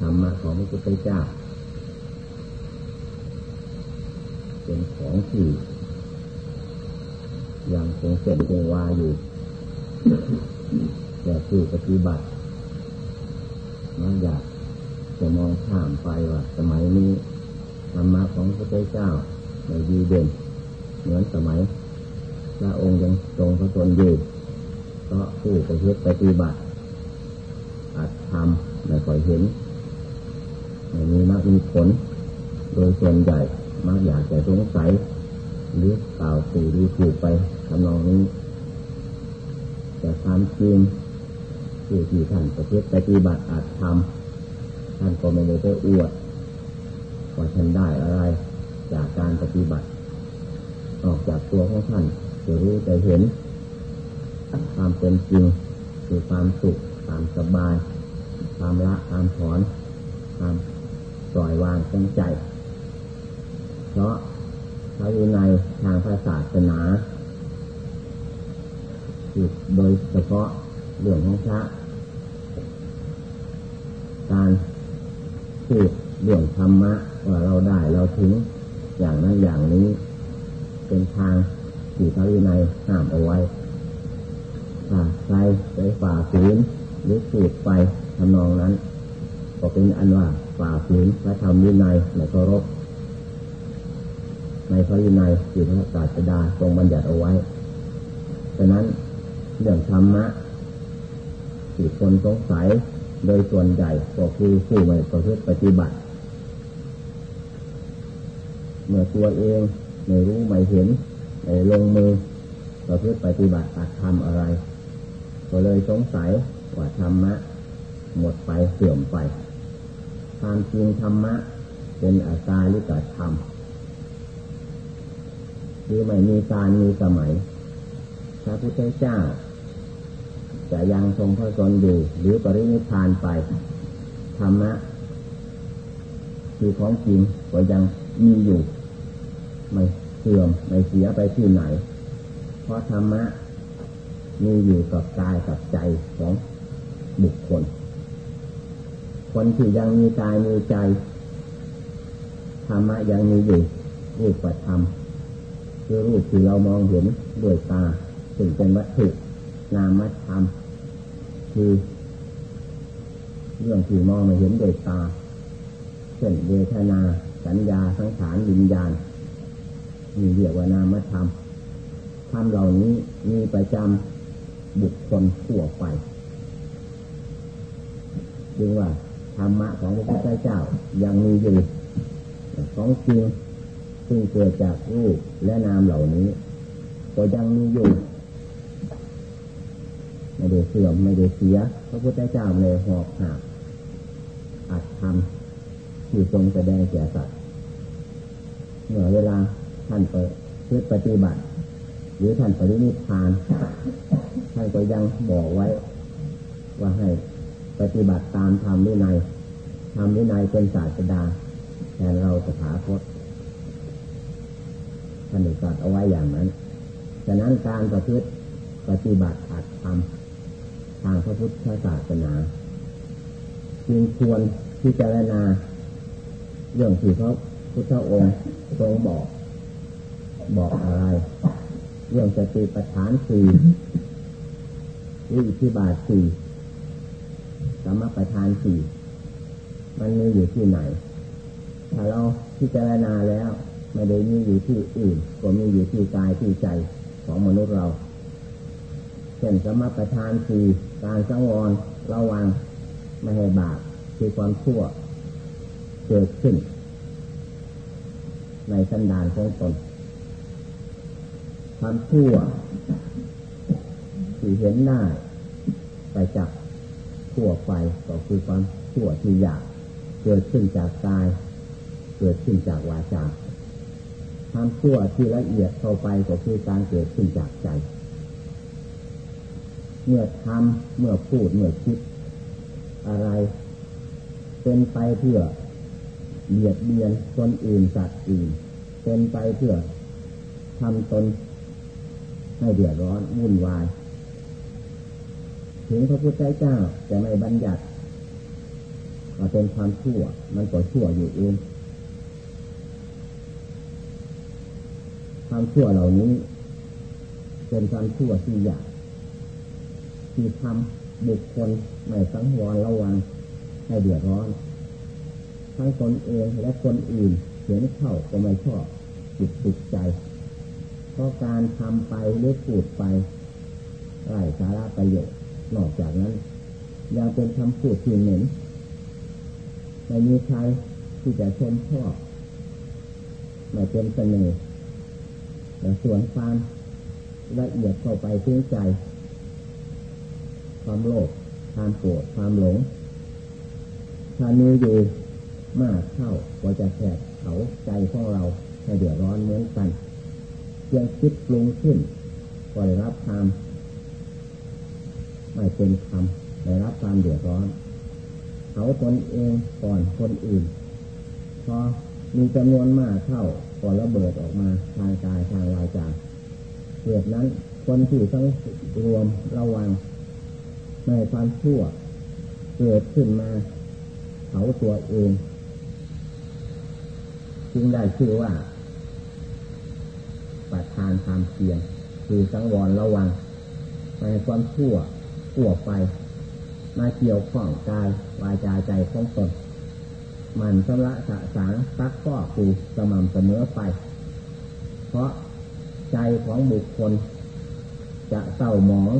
ธรรมะของพระพุทธเจ้า เป็นของที่ยังคงเส้นคงวาอยู่แต่ผู้ปฏิบัติมันอยากจะมองข้ามไปว่าสมัยนี้ธรรมะของพระพุทธเจ้าไม่ดีเด่น เหมือนสมัยพระองค์ยังทรงพระชนอยู่เพราะผู้ปฏิบัติอาจทำไม่ค่อยเห็น ไม่มีมากมีผล โดยส่วนใหญ่มักอยากจะสงสัยหรือกล่าวสู่หรือถูกไปทำนองนี้แต่ความจริงผู้ที่ท่านประพฤติปฏิบัติอาจทำท่านก็ไม่ได้ไปอวดว่าท่านได้อะไร จากการปฏิบัติ ออกจากตัวของท่านจะรู้จะเห็น ความเป็นจริงคือความสุขความสบาย ความละความถอนความ ปล่อยวางของใจ เพราะพระวินัยทางพระศาสนาโดยเฉพาะเรื่องของพระการพูดเรื่องธรรมะว่าเราได้เราถึงอย่างนั้นอย่างนี้ เป็นทางที่พระวินัยห้ามเอาไว้ถ้าใครไปฝ่าฝืนหรือสูดไปทำนองนั้น ก็เป็นอันว่าฝ่าฝืนพระธรรมวินัยในเคารพในพระวินัยที่พระศาสดาทรงบัญญัติเอาไว้ฉะนั้นเรื่องธรรมะที่คนสงสัยโดยส่วนใหญ่ก็คือผู้ไม่ประพฤติปฏิบัติ เมื่อตัวเองไม่รู้ไม่เห็นไม่ลงมือประพฤติปฏิบัติอาจทำอะไร ก็เลยสงสัยว่าธรรมะหมดไปเสื่อมไป ความจริงธรรมะ เป็นอาการหรือการทำคือไม่มีการมีสมัย พระพุทธเจ้า จะยังทรงพระชนอยู่ หรือปรินิพานไป ธรรมะ คือของจริงก็ยังมีอยู่ ไม่เสื่อมไม่เสียไปที่ไหน เพราะธรรมะมีอยู่กับกายกับใจของบุคคล คนที่ยังมีกายมีใจธรรมะยังมีอยู่รูปธรรมคือรูปที่เรามองเห็นด้วยตาถึงเป็นวัตถุนามธรรมคือเรื่องที่มองม่เห็นด้วยตาเช่นเวทนา สัญญาสังขารวิญญาณมีเรียกว่านามธรรมธรรมเหล่านี้มีประจำบุคคลทั่วไปจึงว่า ธรรมะของพระพุทธเจ้ายังมีอยู่ของจริงซึ่งเกิดจากรูปและนามเหล่านี้ ก็ยังมีอยู่ไม่ได้เสื่อมไม่ได้เสีย พระพุทธเจ้าเลยหอกหักอัดทำที่ทรงแสดงแก่สัตว์เมื่อเวลาท่านไปเพื่อปฏิบัติ หรือท่านปรินิพาน ท่านก็ยังบอกไว้ ว่าให้ ปฏิบัติตามธรรมวินัยธรรมวินัยเป็นศาสดาแทนเราสถาคตท่านตรัสเอาไว้อย่างนั้นฉะนั้นการประพฤติปฏิบัติอัดทำทางพระพุทธศาสนาจึงควรพิจารณาเรื่องที่พระพุทธองค์ทรงบอก บอกอะไร เรื่องสติปัฏฐานสี่อิทธิบาทสี่ สมปัฏฐานสี่มันมีอยู่ที่ไหน ถ้าเราพิจารณาแล้วไม่ได้มีอยู่ที่อื่นก็มีอยู่ที่กายที่ใจของมนุษย์เราเช่นสมประทานคือการสังวรระวังไม่ให้บาปคือความชั่วเกิดขึ้น ในสันดานของตนความชั่วที่เห็นได้ไปจาก ชั่วไปก็คือความชั่วที่อยากเกิดขึ้นจากกาย เกิดขึ้นจากวาจาความชั่วที่ละเอียดเข้าไปก็คือการเกิดขึ้นจากใจ เมื่อทำเมื่อพูดเมื่อคิด อะไร เป็นไปเพื่อเบียดเบียนคนอื่นสัตว์อื่นเป็นไปเพื่อทำตนให้เดือดร้อนวุ่นวาย ถึงพระพุทธเจ้าจะไม่บัญญัติขว่าเป็นความชั่ว มันก็ชั่วอยู่เองความชั่วเหล่านี้เป็นความชั่วที่อยากที่ทำบุคคลไม่สังวรระวังให้เดือดร้อน ทั้งตนเองและคนอื่นเห็นเข้าก็ไม่ชอบจิตติดใจ เพราะการทำไปหรือพูดไปไร้สาระประโยชน์ นอกจากนั้นยังเป็นคำพูดที่เหม็นไม่มีใครที่จะชมชอบไม่เป็นเสน่ห์แต่ส่วนความละเอียดเข้าไปถึงใจ ความโลภความโกรธความหลงถ้ามีอยู่มากเข้าก็จะแผดเขาใจของเราให้เดือดร้อนเหมือนกันเพียงคิดปรุงขึ้นก็ได้รับความ ไม่เป็นธรรมได้รับความเดือดร้อนเขาตนเองก่อนคนอื่น พอมีจำนวนมากเข้าก็ระเบิดออกมาทางกายทางวาจาเหตุนั้นคนที่ต้องรวมระวังในความชั่ว เกิดขึ้นมาเขาตัวเอง จึงได้ชื่อว่าประทานความเพียรคือสังวรระวังในความชั่ว ขั่วไป มาเกี่ยวข้องกายวาจาใจของตนมันชำระสะสางซักก็คูสม่ำเสมอไป เพราะใจของบุคคล จะเศร้าหมอง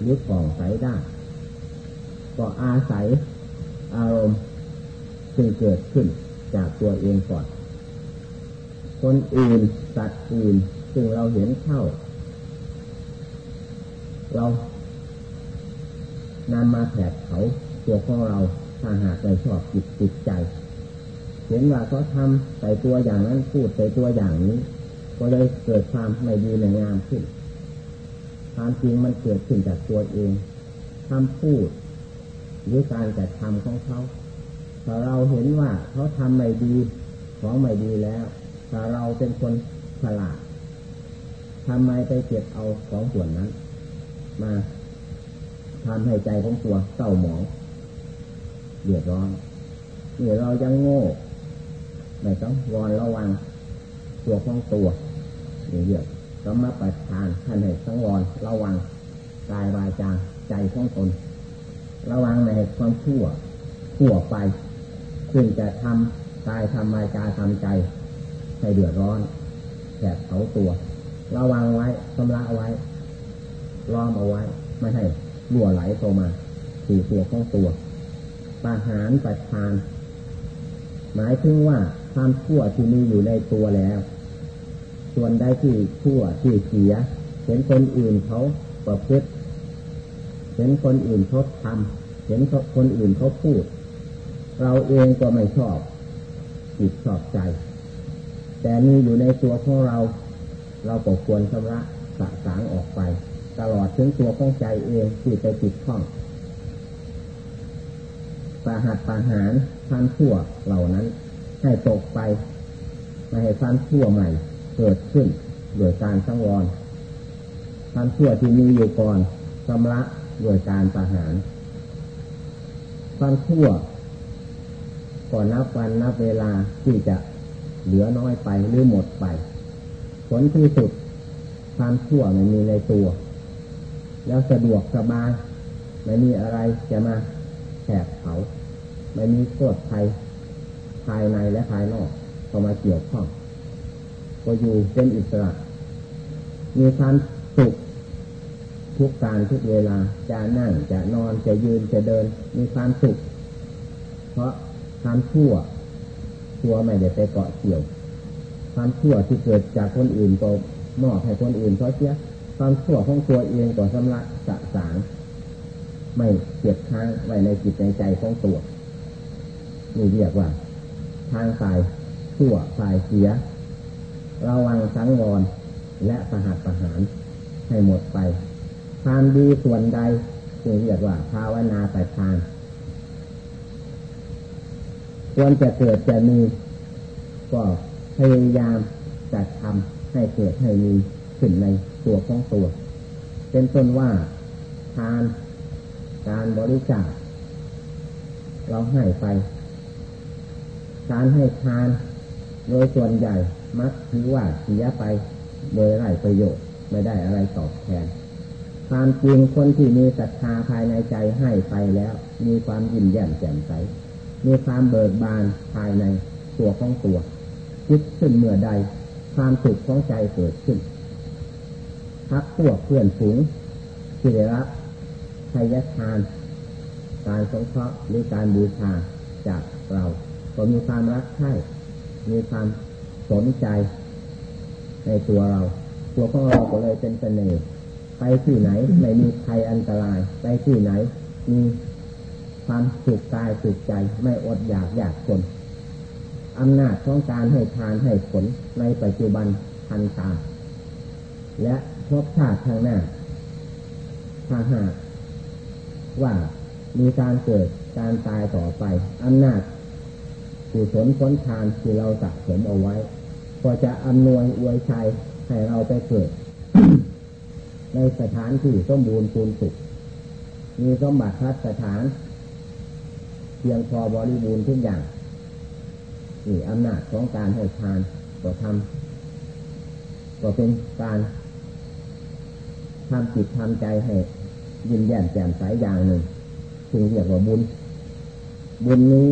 หรือผ่องใสได้ ก็อาศัยอารมณ์ซึ่งเกิดขึ้นจากตัวเองก่อน คนอื่นสัตว์อื่นซึ่งเราเห็นเข้า เรา นำมาแผดเขาตัวของเราถ้าหากไม่ชอบจิตจิตใจ เห็นว่าเขาทำใส่ตัวอย่างนั้นพูดใส่ตัวอย่างนี้ ก็เลยเกิดความไม่ดีในงามขึ้น ความจริงมันเกิดขึ้นจากตัวเองคำพูดหรือการกระทำของเขาถ้าเราเห็นว่าเขาทำไม่ดีของไม่ดีแล้วถ้าเราเป็นคนฉลาดทำไมไปเก็บเอาของส่วนนั้น มา ทำให้ใจของตัวเศร้าหมองเดือดร้อนนี่เรายังโง่ไม่ต้องวอนระวังตัวของตัวนี่เยอะก็มาประทานท่านให้สังวรระวังกายวาจาใจของตน ระวังในความชั่วขั่วไปซึ่งจะทำกายทำวาจาทำใจให้เดือดร้อนแผดเผาตัว ระวังไว้ชำระไว้ล้อมเอาไว้ ไม่ให้ รั่วไหลโตมาสู่ตัวของตัวปาหารประทาน หมายถึงว่าความชั่วที่มีอยู่ในตัวแล้ว ส่วนใดที่ชั่วที่เสีย เห็นคนอื่นเขาประพฤติเห็นคนอื่นเขาทำเห็นคนอื่นเขาพูด เราเองก็ไม่ชอบจิตชอบใจ แต่มีอยู่ในตัวของเรา เราก็ควรชำระสะสางออกไป ตลอดถึงตัวของใจเองที่ไปติดข้องปาหัดปาหารความชั่วเหล่านั้น ให้ตกไปไม่ให้ความชั่วใหม่เกิดขึ้นโดยการสังวรความชั่วที่มีอยู่ก่อนชำระโดยการปาหาร ความชั่วก่อนนับวันนับเวลาที่จะเหลือน้อยไปหรือหมดไป ผลที่สุดความชั่วไม่มีในตัว แล้วสะดวกสบายไม่มีอะไรจะมาแผดเผาไม่มีโทษภัยภายในและภายนอกเข้ามาเกี่ยวข้องก็อยู่เป็นอิสระ มีความสุขทุกการทุกเวลาจะนั่งจะนอนจะยืนจะเดิน มีความสุข เพราะความชั่วชั่วไม่ได้ไปเกาะเกี่ยว ความชั่วที่เกิดจากคนอื่นก็มอบให้คนอื่นเพราะเสีย ความชั่วของตัวเองก็สำลักสะสางไม่เก็บค้างไว้ในจิตในใจของตัวนี่เรียกว่า ทางฝ่ายชั่วฝ่ายเสีย ระวังสังวรและประหัตประหารให้หมดไป ความดีส่วนใดจึงเรียกว่าภาวนาแต่ทานควรจะเกิดจะมี ก็พยายามจะทำให้เกิดให้มีขึ้นใน ตัวของตัว เป็นต้นว่าทานการบริจาคเราให้ไป การให้ทานโดยส่วนใหญ่มักถือว่าเสียไปโดยไร้ประโยชน์ไม่ได้อะไรตอบแทน ความจริงคนที่มีศรัทธาภายในใจให้ไปแล้ว มีความยิ้มแย้มแจ่มใส มีความเบิกบานภายในตัวของตัวคิดขึ้นเมื่อใด ความสุขของใจเกิดขึ้น พักพวกเพื่อนฝูงที่ได้รับชัยทาน การสงเคราะห์หรือการบูชาจากเรา ก็มีความรักใคร่มีความสนใจในตัวเรา ตัวของเราก็เลยเป็นเสน่ห์ไปที่ไหนไม่มีภัยอันตราย ไปที่ไหน มีความสุขกายสุขใจไม่อดอยากอยากคนอำนาจของการให้ทานให้ผลในปัจจุบันทันตาและ พบชาติทางหน้าถ้าหากว่ามีการเกิดการตายต่อไปอำนาจกุศลพ้นทานที่เราสะสมเอาไว้ ก็จะอำนวยอวยชัยให้เราไปเกิด ในสถานที่สมบูรณ์ปูนสุข มีสมบัติทัศฐาน เพียงพอบริบูรณ์ทุกอย่างนี่อำนาจของการให้ทานก็ทำก็เป็นการ ทำจิตทำใจให้ยินแย้มแจ่มใสอย่างหนึ่งถึงเรียกว่าบุญ บุญนี้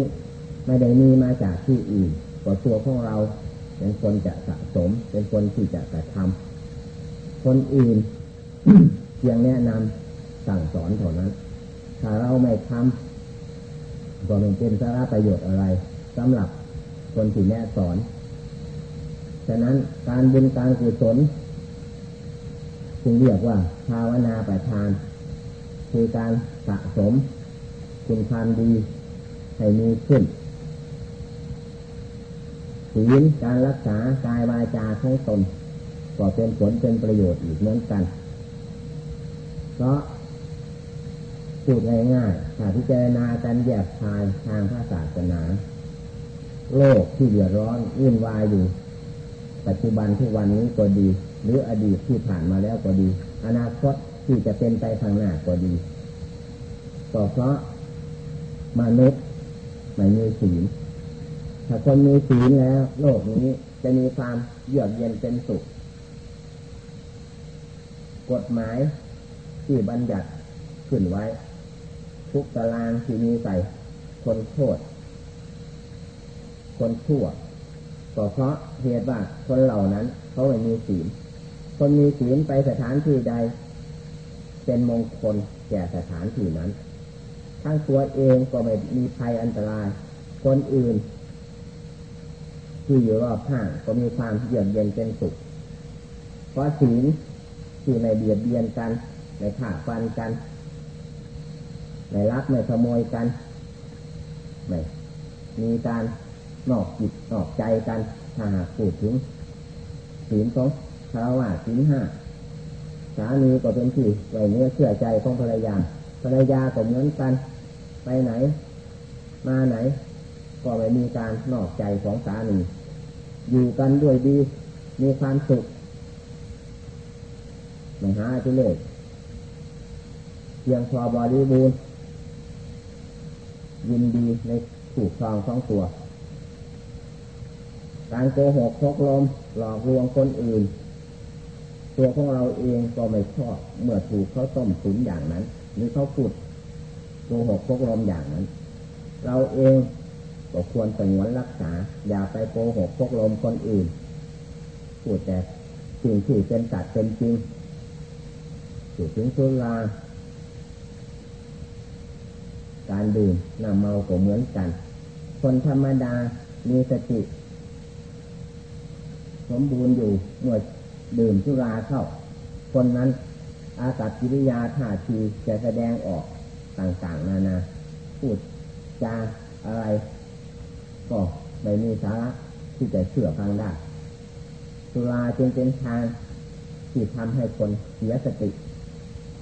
ไม่ได้มีมาจากที่อื่นก็ตัวของเราเป็นคนจะสะสม เป็นคนที่จะกระทำคนอื่นเพียงแนะนำสั่งสอนเท่านั้น ถ้าเราไม่ทำก็ไม่เป็นสาระประโยชน์อะไรสำหรับคนที่แนะสอน ฉะนั้นการบุญการกุศล จึงเรียกว่าภาวนาประทาน คือการสะสมคุณความดีให้มีขึ้นศีลการรักษากายวาจาของตนก็เป็นผลเป็นประโยชน์อีกเหมือนกัน เพราะพูดง่ายๆถ้าพิจารณาการแยกทายทางพระศาสนา โลกที่เดือดร้อนวุ่นวายอยู่ ปัจจุบันทุกวันนี้ก็ดี หรืออดีตที่ผ่านมาแล้วก็ดี อนาคตที่จะเป็นไปทางหน้าก็ดีก็เพราะมนุษย์ไม่มีศีลถ้าคนมีศีลแล้ว โลกนี้จะมีความเยือกเย็นเป็นสุข กฎหมายที่บัญญัติขึ้นไว้ ทุกตารางที่มีใส่คนโทษ คนชั่วก็เพราะเหตุว่าคนเหล่านั้น เขาไม่มีศีล คนมีศีลไปสถานที่ใด เป็นมงคลแก่สถานที่นั้น ทั้งตัวเองก็ไม่มีภัยอันตราย คนอื่นที่อยู่รอบข้างก็มีความเยือกเย็นเป็นสุข เพราะศีลที่ในเบียดเบียนกันในขาดฟันกันในรักไม่ขโมยกันไม่มีการนอกจิตนอกใจกันถ้าหากพูดถึงศีลของ คารวะศีลห้าสามีก็เป็นที่ไว้เนื้อเชื่อใจของภรรยา ภรรยาก็เหมือนกัน ไปไหน มาไหน ก็ไม่มีการนอกใจของสามี อยู่กันด้วยดี มีความสุขไม่หาที่เล็กเพียงพอบริบูรณ์ยินดีในถูกครองของตัว การโกหกพกลมหลอกลวงคนอื่น ตัวของเราเองก็ไม่ชอบเมื่อถูกเขาต้มตุ๋นอย่างนั้น หรือเขาพูดโกหกพกลมอย่างนั้น เราเองก็ควรสงวนรักษา อย่าไปโกหกพกลมคนอื่นพูดแต่สิ่งที่เป็นตัดเป็นจริงถูกถึงสุราการดื่มน้ำเมาก็เหมือนกัน คนธรรมดามีสติ สมบูรณ์อยู่เมื่อ ดื่มสุราเข้า คนนั้นอากัศกิริยาท่าทีจะแสดงออกต่างๆ นานาพูดจาอะไรก็ไม่มีสาระที่จะเชื่อฟังได้สุราจึงเป็นทางที่ทำให้คนเสียสติ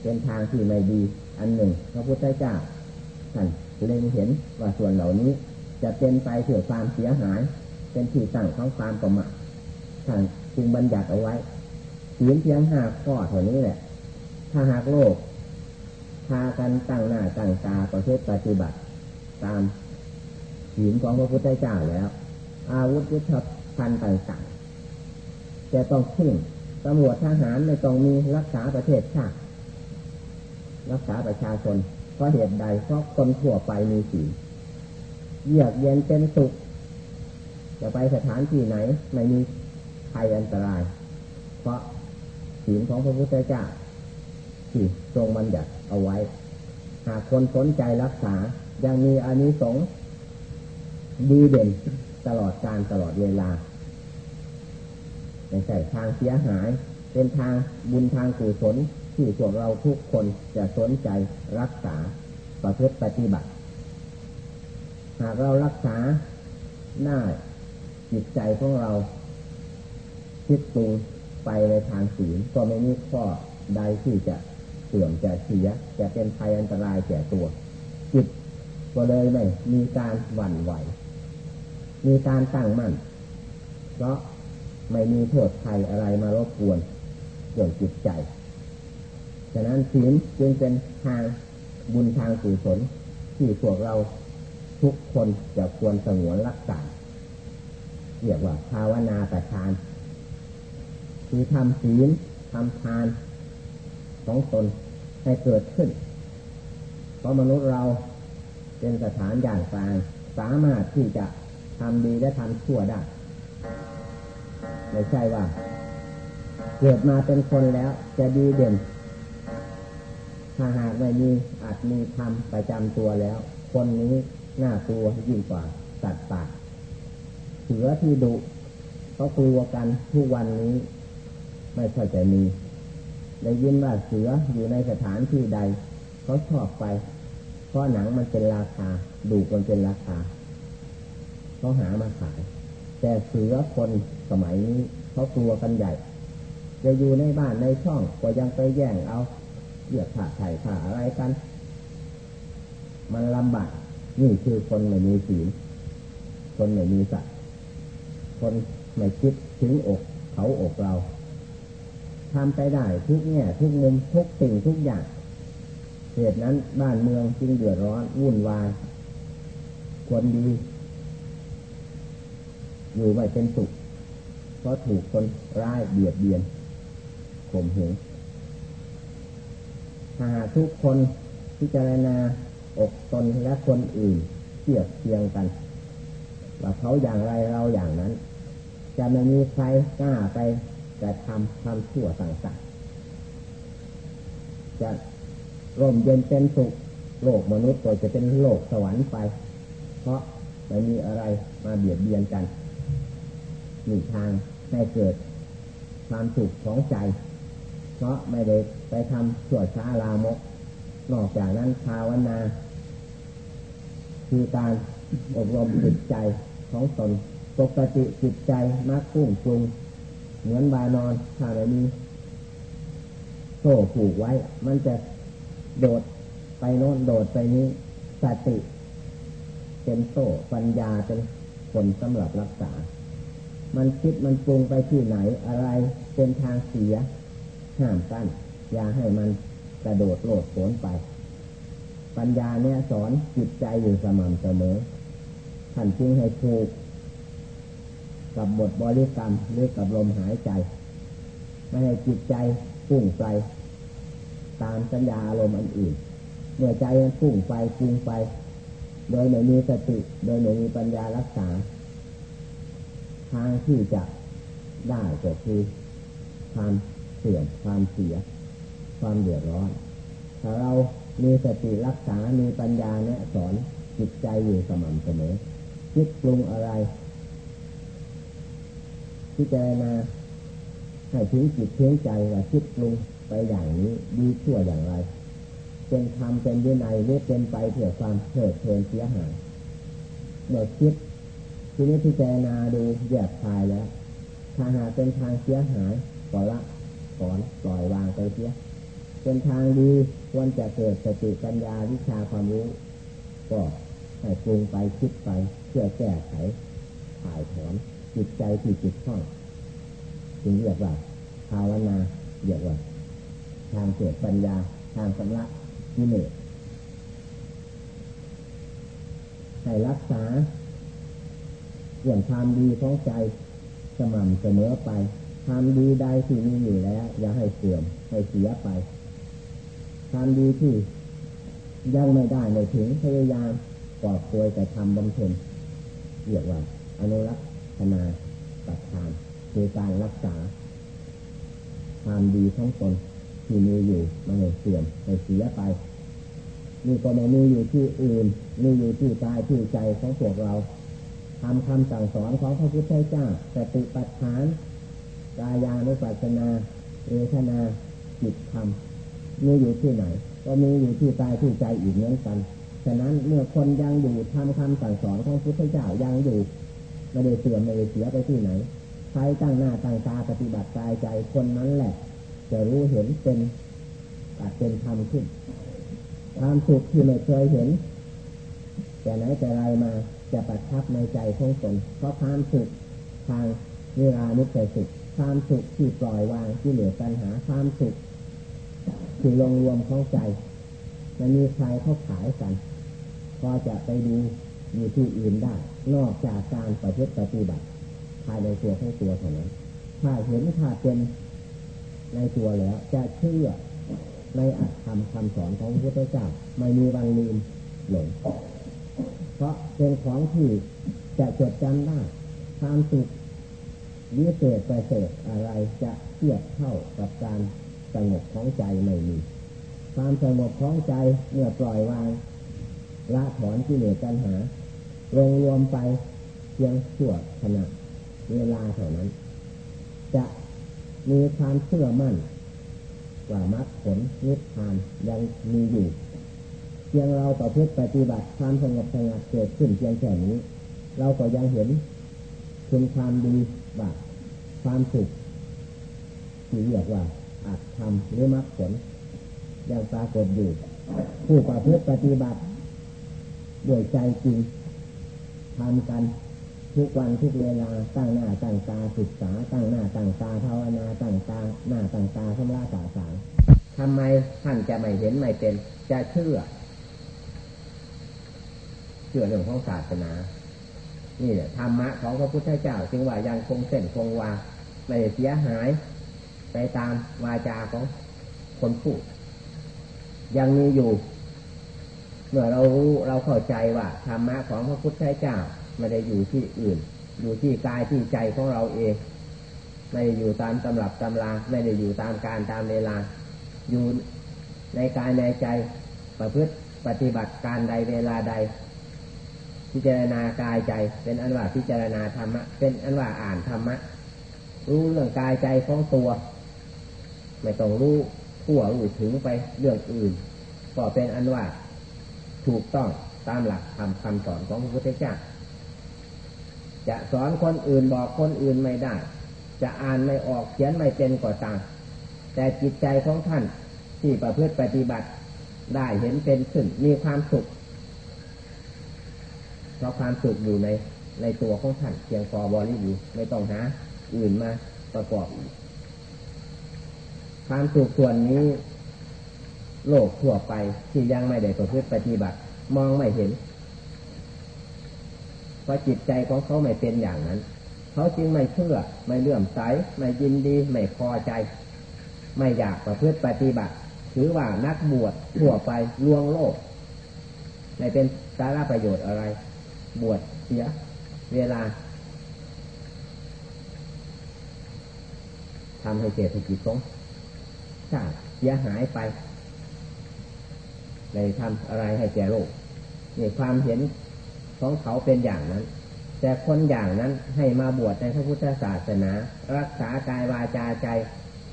เป็นทางที่ไม่ดีอันหนึ่ง พระพุทธเจ้าท่านเล็งเห็นว่าส่วนเหล่านี้จะเป็นไปเสื่อความเสียหาย เป็นที่ตั้งของความประมาทท่านจึงบัญญัติเอาไว้ ศีลเพียงหาข้อเท่านี้แหละ ถ้าหากโลก พากันตั้งหน้าตั้งตาประพฤติปฏิบัติ ตามศีลของพระพุทธเจ้าแล้ว อาวุธยุทธภัณฑ์ต่างๆจะต้องขึ้นตำรวจทหารไม่ต้องมีรักษาประเทศชาติรักษาประชาชนเพราะเหตุใดเพราะคนทั่วไปมีศีเยือกเย็นเป็นสุขจะไปสถานที่ไหน ไม่มีภัยอันตราย เพราะ ศีลของพระพุทธเจ้าที่ทรงบัญญัติเอาไว้ หากคนสนใจรักษายังมีอานิสงส์ดีเด่นตลอดการตลอดเวลาไม่ใช่ทางเสียหาย เป็นทางบุญทางกุศลที่พวกเราทุกคนจะสนใจรักษาประพฤติปฏิบัติ หากเรารักษาได้จิตใจของเราคิดปรุง ไปในทางศีลก็ไม่มีข้อใดที่จะเสื่อมจะเสียจะเป็นภัยอันตรายแก่ตัว จิตก็เลยไม่มีการหวั่นไหว มีการตั้งมั่น เพราะไม่มีโทษภัยอะไรมารบกวนเกี่ยวจิตใจฉะนั้นศีลจึงเป็นทางบุญทางกุศลที่พวกเราทุกคนจะควรสงวนรักษาเรียกว่าภาวนาแต่ทาน คือทำศีลทำทานของตนให้เกิดขึ้น เพราะมนุษย์เราเป็นสถานอย่างกลางสามารถที่จะทำดีและทำชั่วได้ ไม่ใช่ว่า เกิดมาเป็นคนแล้วจะดีเด่น ถ้าหากไม่มีอาจมีธรรมประจำตัวแล้ว คนนี้หน้าตัวยิ่งกว่าสัตว์ป่าเสือที่ดุเขากลัวกันทุกวันนี้ ไม่ค่อยจะมีได้ยินว่าเสืออยู่ในสถานที่ใดเขาชอบไป เพราะหนังมันเป็นราคา ดูมันเป็นราคาเขาหามาขาย แต่เสือคนสมัยนี้เขากลัวกันใหญ่ จะอยู่ในบ้านในช่องก็ยังไปแย่งเอาเหยียบขาไถ่ขาอะไรกัน มันลำบากนี่คือคนไม่มีศีลคนไม่มีสัตว์คนไม่คิดถึงอกเขาอกเรา ทำไปได้ทุกแง่ทุกมุมทุกสิ่งทุกอย่างเหตุนั้นบ้านเมืองจึงเดือดร้อนวุ่นวายคนดี อยู่ไม่เป็นสุขเพราะถูกคนร้ายเบียดเบียนข่มเหงถ้าหากทุกคนพิจารณาอกตนและคนอื่นเทียบเทียงกัน ว่าเขาอย่างไรเราอย่างนั้น จะไม่มีใครกล้าไป จะทำทำชั่วต่างๆ จะร่มเย็นเป็นสุขโลกมนุษย์ก็จะเป็นโลกสวรรค์ไป เพราะไม่มีอะไรมาเบียดเบียนกันมีทางให้เกิดความสุขของใจ เพราะไม่ได้ไปทำชั่วช้าลามก นอกจากนั้นภาวนา คือการอบรมจิตใจของตนปกติจิตใจมักพุ่งปรุง เหมือนบานอนถ้าไม่มีโซ่ผูกไว้ มันจะโดดไปโน้นโดดไปนี้สติเป็นโซ่ปัญญาเป็นผลสำหรับรักษา มันคิดมันปรุงไปที่ไหนอะไรเป็นทางเสียห้ามกั้นอย่าให้มันกระโดดโลดโผนไป ปัญญาเนี่ยสอนจิตใจอยู่สม่ำเสมอท่านจึงให้ถูก กับบทบริกรรมหรือกับลมหายใจ ไม่ให้จิตใจพุ่งไปตามสัญญาอารมณ์อันอื่น เมื่อใจมันพุ่งไปพุ่งไป โดยไม่มีสติ โดยไม่มีปัญญารักษา ทางที่จะได้ก็คือความเสื่อมความเสีย ความเดือดร้อน ถ้าเรามีสติรักษา มีปัญญาเนี่ยสอนจิตใจอยู่สม่ำเสมอคิดปรุงอะไร พิจารณาให้ถึงจิตถึงใจว่าคิดปรุงไปอย่างนี้ดีชั่วอย่างไร เป็นธรรมเป็นวินัยหรือเป็นไปเพื่อความเถิดเพลินเสียหายเมื่อคิดทีนี้พิจารณาดูแยกทายแล้ว ถ้าหากเป็นทางเสียหายก็ละถอนปล่อยวางไปเสียเป็นทางดีควรจะเกิดสติปัญญาวิชาความรู้ ก็ให้ปรุงไปคิดไปเพื่อแก้ไขถ่ายถอน จิตใจที่จิตข้องจึงเรียกว่าภาวนาเรียกว่า ทางเกิดปัญญา ทางสำลักกิเลสให้รักษาเรื่องความดีของใจสม่ำเสมอไปความดีใดที่มีอยู่แล้ว อย่าให้เสื่อมให้เสียไปความดีที่ยังไม่ได้ในถึงพยายามกอบโวยแต่ทำบำเพ็ญเรียกว่าอนุรักษ นาตัดทานคือการรักษาความดีของตนที่มีอยู่มันไม่เสื่อมไม่เสียไปนี่ก็มมีอยู่ที่อื่นมีอยู่ที่กายที่ใจของพวกเราทำคำสั่งสอนของพระพุทธเจ้าสติปัฏฐานกายานุปัสสนาเวทนาจิตธรรมมีอยู่ที่ไหน ก็มีอยู่ที่กายที่ใจอีกเหมือนกัน ฉะนั้นเมื่อคนยังอยู่ทำคำสั่งสอนของพระพุทธเจ้ายังอยู่ ไม่ได้เสื่อมไม่ได้เสียไปที่ไหนใครตั้งหน้าตั้งตาปฏิบัติกายใจคนนั้นแหละ จะรู้เห็นเป็นอาจเป็นธรรมขึ้นความสุขที่ไม่เคยเห็น แต่ไหนแต่ไรมาจะประทับในใจของตนเพราะความสุขทางเวลานุสัยสุขความสุขที่ปล่อยวางที่เหลือปัญหาความสุขที่ลงรวมของใจมันมีใครเขาขายกัน พอจะไปดู อยู่ที่อื่นได้ นอกจากการประพฤติปฏิบัติภายในตัวของตัวเท่านั้นถ้าเห็นถ้าเป็นในตัวแล้ว จะเชื่อในอัตธรรมคำสอนของพระพุทธเจ้าไม่มีวันลืมหลงเพราะเป็นของที่จะจดจำได้ความสุขวิเศษประเสริฐอะไรจะเทียบเท่ากับการสงบของใจไม่มีความสงบของใจเมื่อปล่อยวางละถอนที่เหลือปัญหา ลงรวมไปเพียงชั่วขณะเวลาเท่านั้น จะมีความเชื่อมั่นว่ามรรคผลนิพพานยังมีอยู่เพียงเราต่อเพื่อปฏิบัติความสงบสงัดเกิดขึ้นเพียงแค่นี้ เราก็ยังเห็นคุณความดีว่าความสุขที่เรียกว่าอาจทำหรือมรรคผลยังปรากฏอยู่ผู้ประพฤติปฏิบัติด้วยใจจริง ทำกันทุกวันทุกเวลาตั้งหน้าตั้งตาศึกษา ตั้งหน้าตั้งตาภาวนาตั้งตาหน้าตั้งตาทำลาสาสางทำไมท่านจะไม่เห็นไม่เป็นจะเชื่อ เชื่อเรื่องของศาสนา นี่แหละธรรมะของพระพุทธเจ้าจึงว่ายังคงเส้นคงวาไม่เสียหาย ไปตามวาจาของคนพูดยังมีอยู่ เมื่อเรารู้เราเข้าใจว่าธรรมะของพระพุทธเจ้าไม่ได้อยู่ที่อื่น อยู่ที่กายที่ใจของเราเอง ไม่ได้อยู่ตามตำรับตำราไม่ได้อยู่ตามการตามเวลา อยู่ในกายในใจประพฤติปฏิบัติการใดเวลาใด พิจารณากายใจ เป็นอันว่าพิจารณาธรรมะ เป็นอันว่าอ่านธรรมะ รู้เรื่องกายใจของตัว ไม่ต้องรู้ทั่วรู้ถึงไปเรื่องอื่น ก็เป็นอันว่า ถูกต้องตามหลักธรรมคำสอนของพระพุทธเจ้าจะสอนคนอื่นบอกคนอื่นไม่ได้ จะอ่านไม่ออกเขียนไม่เป็นก็ตาม แต่จิตใจของท่านที่ประพฤติปฏิบัติได้เห็นเป็นขึ้นมีความสุขเพราะความสุขอยู่ในในตัวของท่านเพียงพอบริบูรณ์ไม่ต้องหาอื่นมาประกอบ ความสุขส่วนนี้ โลกทั่วไปที่ยังไม่ได้ประพฤติปฏิบัติ มองไม่เห็น เพราะจิตใจของเขาไม่เป็นอย่างนั้น เขาจึงไม่เชื่อ ไม่เลื่อมใส ไม่ยินดี ไม่พอใจ ไม่อยากประพฤติปฏิบัติ ถือว่านักบวชทั่วไปลวงโลก ไม่เป็นสาระประโยชน์อะไร บวชเสีย เวลาทำให้เศรษฐกิจของชาติเสียหายไป เลยทำอะไรให้แก่โลกนี่ความเห็นของเขาเป็นอย่างนั้น แต่คนอย่างนั้นให้มาบวชในพระพุทธศาสนา รักษากายวาจาใจ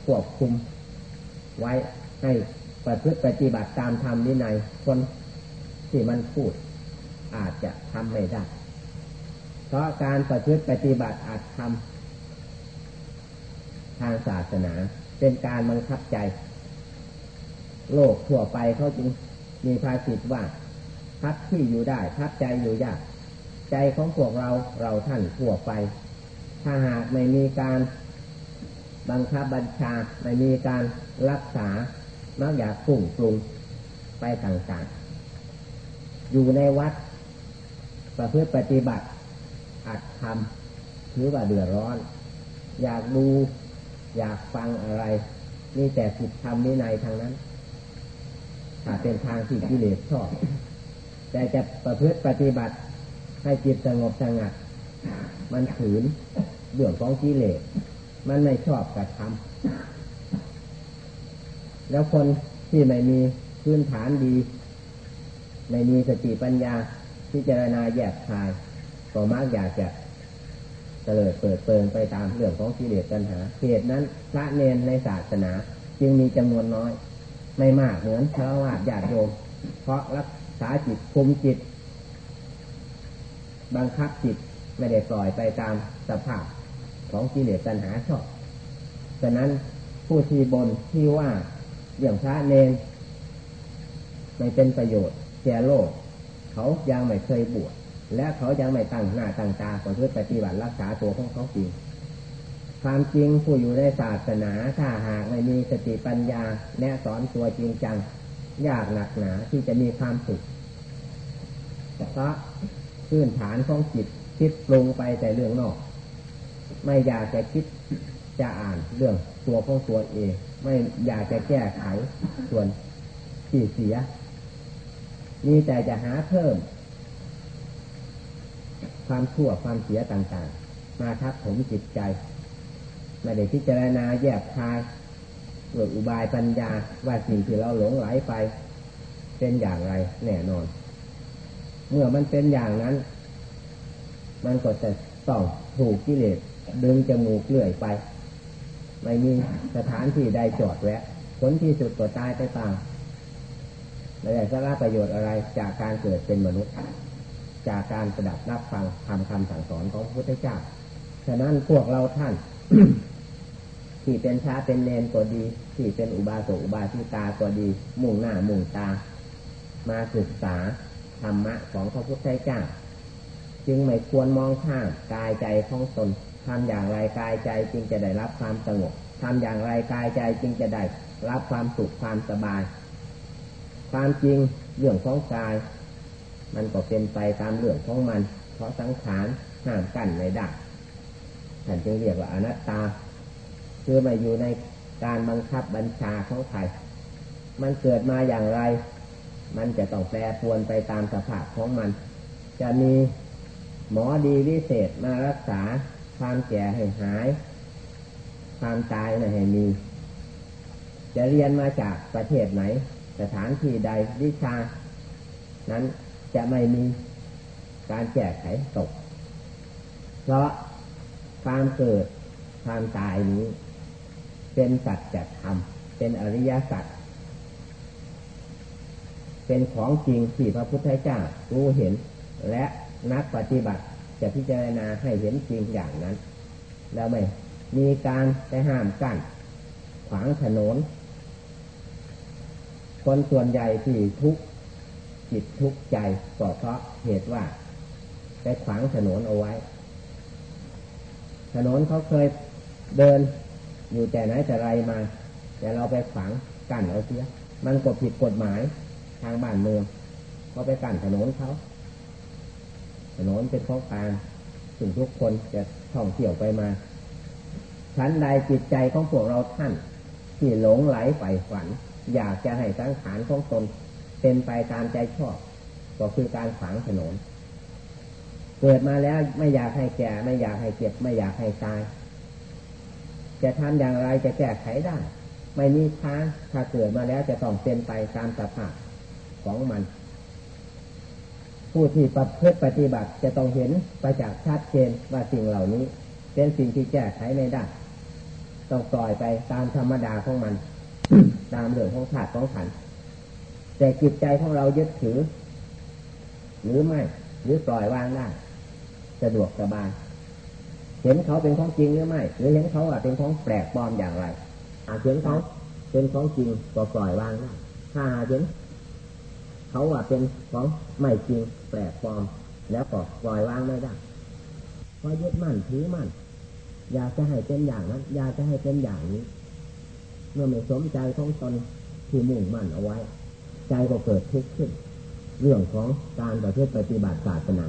ควบคุม ไว้ให้ประพฤติปฏิบัติตามธรรมนินัยคนที่มันพูด อาจจะทำไม่ได้ เพราะการประพฤติปฏิบัติอาจทำทางศาสนา เป็นการบังคับใจ โลกทั่วไปเขาจึง มีภาษิตว่า พักที่อยู่ได้ พักใจอยู่ยากใจของพวกเราเราท่านทั่วไป ถ้าหากไม่มีการบังคับบัญชาไม่มีการรักษามักอยากฝุ่งปรุงไปต่างๆ อยู่ในวัดประพฤติปฏิบัติ อัดทำถือว่าเดือดร้อน อยากดู อยากฟังอะไร นี่แต่ผิดธรรมวินัยทางนั้น เป็นทางที่กิเลสชอบ แต่จะประพฤติปฏิบัติให้จิตสงบสงัด มันขืนเรื่องของกิเลส มันไม่ชอบกระทำแล้วคนที่ไม่มีพื้นฐานดี ไม่มีสติปัญญาพิจารณาแยกคายก็มักอยากจะเตลิดเปิดเปิงไปตามเรื่องของกิเลสปัญหาเหตุนั้นพระเนนในศาสนาจึงมีจำนวนน้อย ไม่มากเหมือนพระวาดญาติโยม เพราะรักษาจิตคุมจิต บังคับจิตไม่ได้ปล่อยไปตามสภาพของกิเลสตัณหาชอบฉะนั้นผู้ที่บนที่ว่าอย่างพระเนนไม่เป็นประโยชน์แก่โลก เขายังไม่เคยบวชและเขายังไม่ตั้งหน้าตั้งตาก่อนเพื่อปฏิบัติรักษาตัวของเขาจริง ความจริงผู้อยู่ในศาสนาถ้าหากไม่มีสติปัญญาแนะสอนตัวจริงจัง ยากหนักหนาที่จะมีความสุขเพราะพื้นฐานของจิตคิดปรุงไปแต่เรื่องนอก ไม่อยากจะคิดจะอ่านเรื่องตัวของตัวเอง ไม่อยากจะแก้ไขส่วนที่เสียมีแต่จะหาเพิ่ม ความชั่วความเสียต่างๆ มาทับผมจิตใจ ไม่ได้พิจารณาแยกคายเกิดอุบายปัญญาว่าสิ่งที่เราหลงไหลไป เป็นอย่างไรแน่นอน เมื่อมันเป็นอย่างนั้น มันก็จะต้องถูกกิเลสดึงจมูกเลื่อยไป ไม่มีสถานที่ใดจอดแวะผลที่สุดก็ตายไปตามไม่ได้สาระประโยชน์อะไรจากการเกิดเป็นมนุษย์ จากการประดับรับฟังทำคำสั่งสอนของพระพุทธเจ้าฉะนั้นพวกเราท่าน ที่เป็นชาเป็นเนนก็ดี ที่เป็นอุบาสกอุบาสิกาก็ดี มุ่งหน้ามุ่งตา มาศึกษาธรรมะของพระพุทธเจ้า จึงไม่ควรมองข้ามกายใจของตนทำอย่างไรกายใจจึงจะได้รับความสงบทำอย่างไรกายใจจึงจะได้รับความสุขความสบาย ความจริงเรื่องของกาย มันก็เป็นไปตามเรื่องของมัน เพราะสังขารห้ามกั้นไม่ได้ ท่านจึงเรียกว่าอนัตตา คือมาอยู่ในการบังคับบัญชาของใคร มันเกิดมาอย่างไร มันจะต้องแปรปวนไปตามสภาพของมัน จะมีหมอดีวิเศษมารักษาความแก่ให้หาย ความตายไม่ให้มี จะเรียนมาจากประเทศไหน สถานที่ใดวิชา นั้นจะไม่มีการแก้ไขตก เพราะ ความเกิดความตายนี้ เป็นสัจธรรมเป็นอริยสัจเป็นของจริงที่พระพุทธเจ้ารู้เห็น และนักปฏิบัติจะพิจารณาให้เห็นจริงอย่างนั้น แล้วไม่มีการไปห้ามกั้นขวางถนน คนส่วนใหญ่ที่ทุกจิตทุกใจก็เพราะเหตุว่าไปขวางถนนเอาไว้ ถนนเขาเคยเดินอยู่แต่ไหนแต่ไรมา แต่เราไปขวางกั้นเอาเสีย มันก็ผิดกฎหมายทางบ้านเมืองเขาไปกั้นถนนเขาถนนเป็นของการถึงทุกคนจะท่องเที่ยวไปมาชั้นใดจิตใจของพวกเราท่าน ที่หลงไหลไปฝัน อยากจะให้สังขารของตนเป็นไปตามใจชอบ ก็คือการฝังถนน เกิดมาแล้วไม่อยากให้แก่ ไม่อยากให้เจ็บ ไม่อยากให้ตาย จะทำอย่างไรจะแก้ไขได้ ไม่มีทางถ้าเกิดมาแล้วจะต้องเป็นไปตามสภาพของมัน ผู้ที่ปฏิปฏิบัติจะต้องเห็นไปจากชัดเจนว่าสิ่งเหล่านี้ เป็นสิ่งที่แก้ไขไม่ได้ต้องปล่อยไปตามธรรมดาของมัน ตามเรื่องของธาตุของขันแต่จิตใจของเรายึดถือ หรือไม่ หรือปล่อยวางได้ สะดวกสบายเห็นเขาเป็นของจริงหรือไม่หรือเห็นเขาเป็นของแปลกปลอมอย่างไรอาเห็นเขาเป็นของจริงก็ปล่อยวางได้ถ้าเห็นเขาว่าเป็นของไม่จริงแปลกปลอม แล้วก็ปล่อยวางไม่ได้พอยึดมั่นถือมั่นอยากจะให้เป็นอย่างนั้น อยากจะให้เป็นอย่างนี้ เมื่อไม่สมใจของตนที่มุ่งมั่นเอาไว้ ใจก็เกิดทุกข์ขึ้น เรื่องของการประพฤติปฏิบัติศาสนา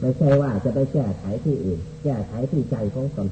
ไม่ใช่ว่าจะไปแก้ไขที่อื่น แก้ไขที่ใจของตน